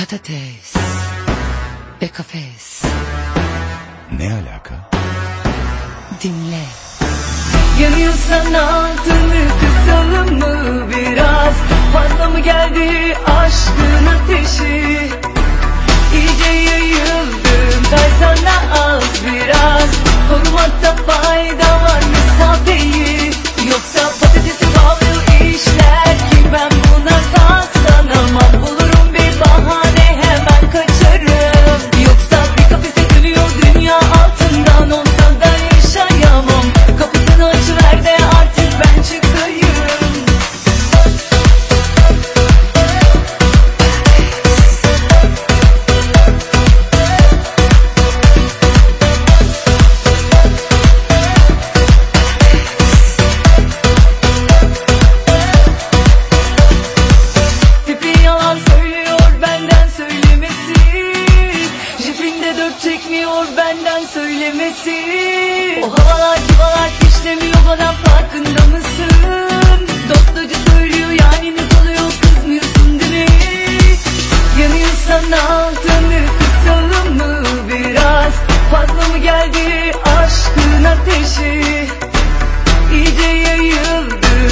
Patates ve kafes. Ne alaka? Dinle. Yanıyorsan altını kısalım mı biraz Fazla mı geldi aşkın ateşi İyice yayıldım kaysana az biraz Korumakta fayda dört çekmiyor benden söylemesi O havalar civalar işlemiyor bana farkında mısın? Dostacı söylüyor yani ne oluyor kızmıyorsun değil mi? Yanıyorsan altını kısalım mı biraz? Fazla mı geldi aşkın ateşi? İyice yayıldın